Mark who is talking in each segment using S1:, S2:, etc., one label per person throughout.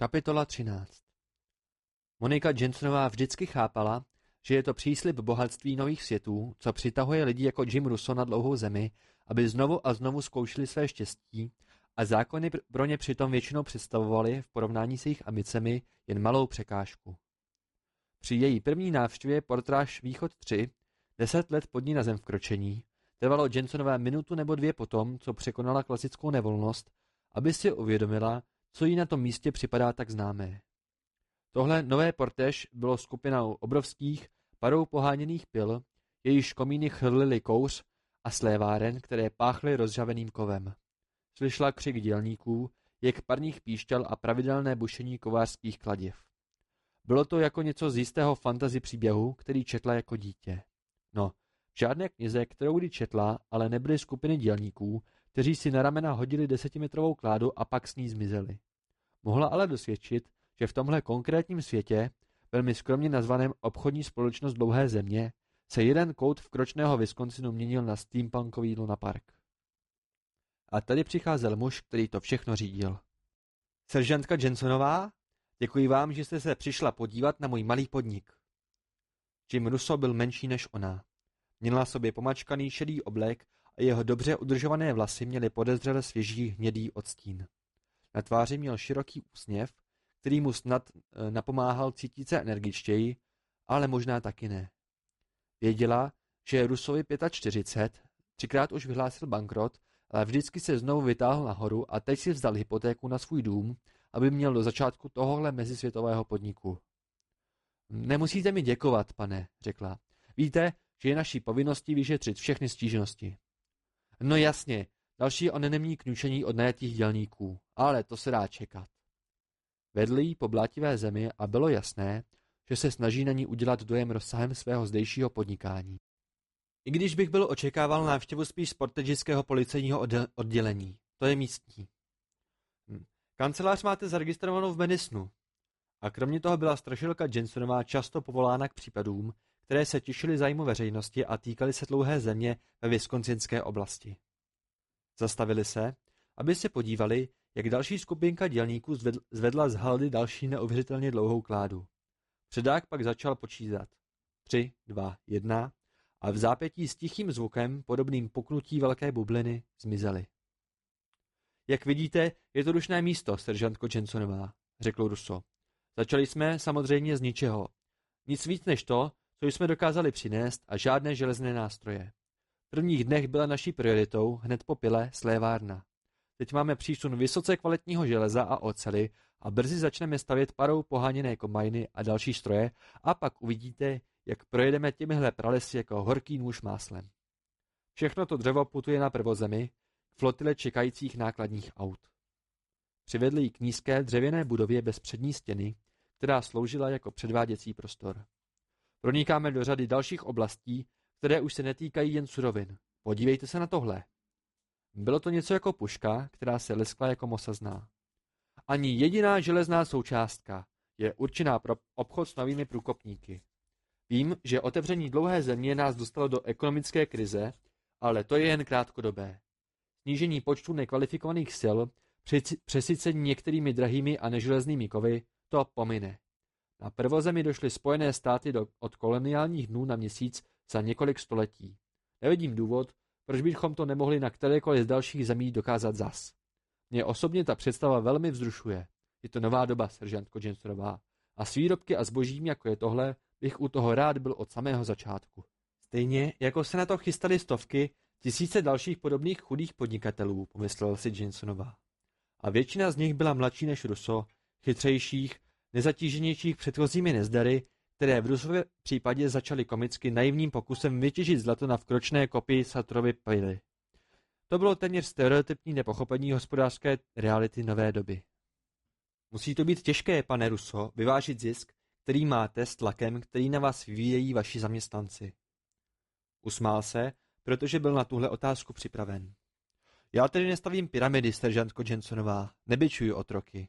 S1: Kapitola 13 Monika Jensonová vždycky chápala, že je to příslip bohatství nových světů, co přitahuje lidi jako Jim Russo na dlouhou zemi, aby znovu a znovu zkoušeli své štěstí a zákony pro ně přitom většinou představovaly v porovnání s jejich ambicemi jen malou překážku. Při její první návštěvě portráž Východ 3, deset let pod ní na zem vkročení, trvalo Jensonové minutu nebo dvě potom, co překonala klasickou nevolnost, aby si uvědomila, co jí na tom místě připadá tak známé. Tohle nové portéž bylo skupinou obrovských, parou poháněných pil, jejíž komíny chrlily kouř a sléváren, které páchly rozžaveným kovem. Slyšela křik dělníků, jak parních píšťal a pravidelné bušení kovářských kladiv. Bylo to jako něco z jistého fantazy příběhu, který četla jako dítě. No, žádné knize, kterou kdy četla, ale nebyly skupiny dělníků, kteří si na ramena hodili desetimetrovou kládu a pak s ní zmizeli. Mohla ale dosvědčit, že v tomhle konkrétním světě, velmi skromně nazvaném obchodní společnost dlouhé země, se jeden kout vkročného Wisconsinu měnil na steampunkový lunapark. A tady přicházel muž, který to všechno řídil. Seržantka Jensonová, děkuji vám, že jste se přišla podívat na můj malý podnik. Jim Russo byl menší než ona. Měl na sobě pomačkaný šedý oblek jeho dobře udržované vlasy měly podezřele svěží hnědý odstín. Na tváři měl široký úsměv, který mu snad e, napomáhal cítit se energičtěji, ale možná taky ne. Věděla, že Rusovi 45, třikrát už vyhlásil bankrot, ale vždycky se znovu vytáhl nahoru a teď si vzdal hypotéku na svůj dům, aby měl do začátku tohohle mezisvětového podniku. Nemusíte mi děkovat, pane, řekla. Víte, že je naší povinností vyšetřit všechny stížnosti. No jasně, další onemní kňučení od najatých dělníků, ale to se dá čekat. Vedli jí po blátivé zemi a bylo jasné, že se snaží na ní udělat dojem rozsahem svého zdejšího podnikání. I když bych byl očekával návštěvu spíš sportegického policejního oddělení, to je místní. Hm. Kancelář máte zaregistrovanou v Medisnu. A kromě toho byla strašilka Jensonová často povolána k případům, které se těšily zájmu veřejnosti a týkaly se dlouhé země ve Wisconsinské oblasti. Zastavili se, aby se podívali, jak další skupinka dělníků zvedla z haldy další neuvěřitelně dlouhou kládu. Předák pak začal počítat. Tři, dva, jedna a v zápětí s tichým zvukem, podobným puknutí velké bubliny, zmizely. Jak vidíte, je to dušné místo, seržantko Jensonová, řekl Russo. Začali jsme samozřejmě z ničeho. Nic víc než to, co jsme dokázali přinést a žádné železné nástroje. V prvních dnech byla naší prioritou, hned po pile, slévárna. Teď máme přísun vysoce kvalitního železa a ocely a brzy začneme stavět parou poháněné kombajny a další stroje a pak uvidíte, jak projedeme těmihle pralesy jako horký nůž máslem. Všechno to dřevo putuje na prvozemi, k flotile čekajících nákladních aut. Přivedli ji k nízké dřevěné budově bez přední stěny, která sloužila jako předváděcí prostor. Pronikáme do řady dalších oblastí, které už se netýkají jen surovin. Podívejte se na tohle. Bylo to něco jako puška, která se leskla jako mosazná. Ani jediná železná součástka je určená pro obchod s novými průkopníky. Vím, že otevření dlouhé země nás dostalo do ekonomické krize, ale to je jen krátkodobé. Snížení počtu nekvalifikovaných sil, přesycení některými drahými a neželeznými kovy, to pomine. Na prvozemi došly Spojené státy do, od koloniálních dnů na měsíc za několik století. Nevidím důvod, proč bychom to nemohli na kterékoliv z dalších zemí dokázat zas. Mě osobně ta představa velmi vzrušuje. Je to nová doba, seržantko Jensonová. A s výrobky a zbožím, jako je tohle, bych u toho rád byl od samého začátku. Stejně, jako se na to chystali stovky, tisíce dalších podobných chudých podnikatelů, pomyslela si Jensonová. A většina z nich byla mladší než Russo, chytřejších, nezatíženějších předchozími nezdary, které v Rusově případě začaly komicky naivním pokusem vytěžit zlato na vkročné kopii Satrovy pily. To bylo téměř stereotypní nepochopení hospodářské reality nové doby. Musí to být těžké, pane Ruso, vyvážit zisk, který máte s tlakem, který na vás vyvíjejí vaši zaměstnanci. Usmál se, protože byl na tuhle otázku připraven. Já tedy nestavím pyramidy, seržantko Jensonová, nebyčuju otroky.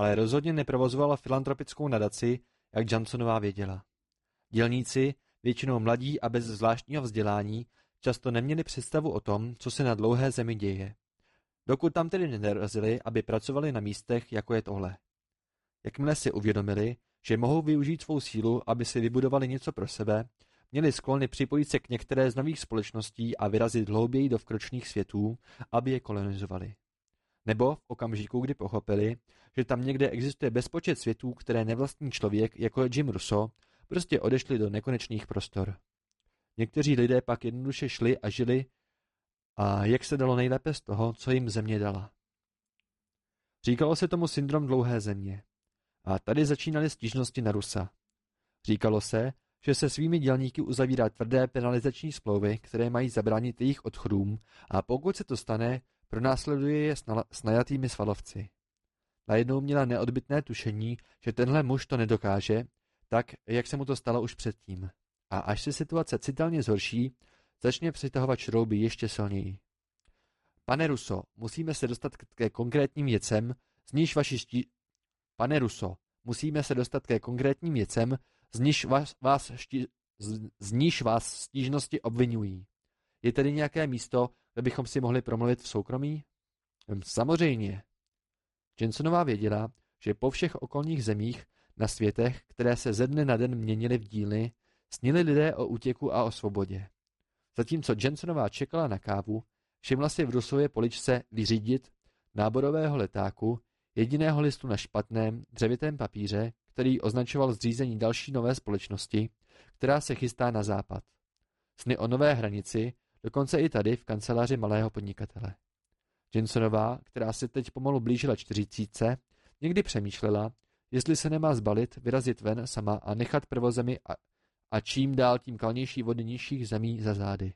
S1: Ale rozhodně neprovozovala filantropickou nadaci, jak Johnsonová věděla. Dělníci, většinou mladí a bez zvláštního vzdělání, často neměli představu o tom, co se na dlouhé zemi děje. Dokud tam tedy nedorazili, aby pracovali na místech, jako je tohle. jakmile si uvědomili, že mohou využít svou sílu, aby si vybudovali něco pro sebe, měli sklony připojit se k některé z nových společností a vyrazit hlouběji do vkročných světů, aby je kolonizovali. Nebo v okamžiku, kdy pochopili, že tam někde existuje bezpočet světů, které nevlastní člověk, jako je Jim Russo, prostě odešli do nekonečných prostor. Někteří lidé pak jednoduše šli a žili a jak se dalo nejlépe z toho, co jim země dala. Říkalo se tomu syndrom dlouhé země. A tady začínaly stížnosti na Rusa. Říkalo se, že se svými dělníky uzavírá tvrdé penalizační smlouvy, které mají zabránit jejich odchodům a pokud se to stane, pronásleduje je s najatými svalovci. Najednou měla neodbitné tušení, že tenhle muž to nedokáže, tak, jak se mu to stalo už předtím. A až se situace citelně zhorší, začne přitahovat šrouby ještě silněji. Pane Ruso, musíme se dostat ke konkrétním věcem, z níž vaši ští... Pane Ruso, musíme se dostat ke konkrétním věcem, z níž vás, vás, ští... z, z níž vás stížnosti obvinují. Je tedy nějaké místo, bychom si mohli promluvit v soukromí? Hm, samozřejmě. Jensonová věděla, že po všech okolních zemích na světech, které se ze dne na den měnily v dílny, snili lidé o útěku a o svobodě. Zatímco Jensonová čekala na kávu, všimla si v Rusově poličce vyřídit náborového letáku, jediného listu na špatném, dřevitém papíře, který označoval zřízení další nové společnosti, která se chystá na západ. Sny o nové hranici, dokonce i tady v kanceláři malého podnikatele. Jensonová, která se teď pomalu blížila čtyřicítce, někdy přemýšlela, jestli se nemá zbalit, vyrazit ven sama a nechat prvozemi a, a čím dál tím kalnější vody nižších zemí za zády.